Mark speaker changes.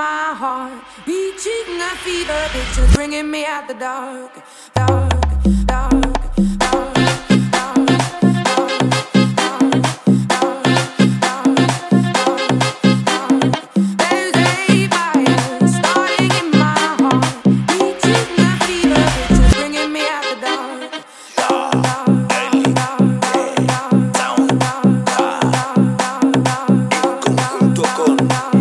Speaker 1: my heart. Beating a fever pictures, bringing me out the dark, dark, dark.
Speaker 2: con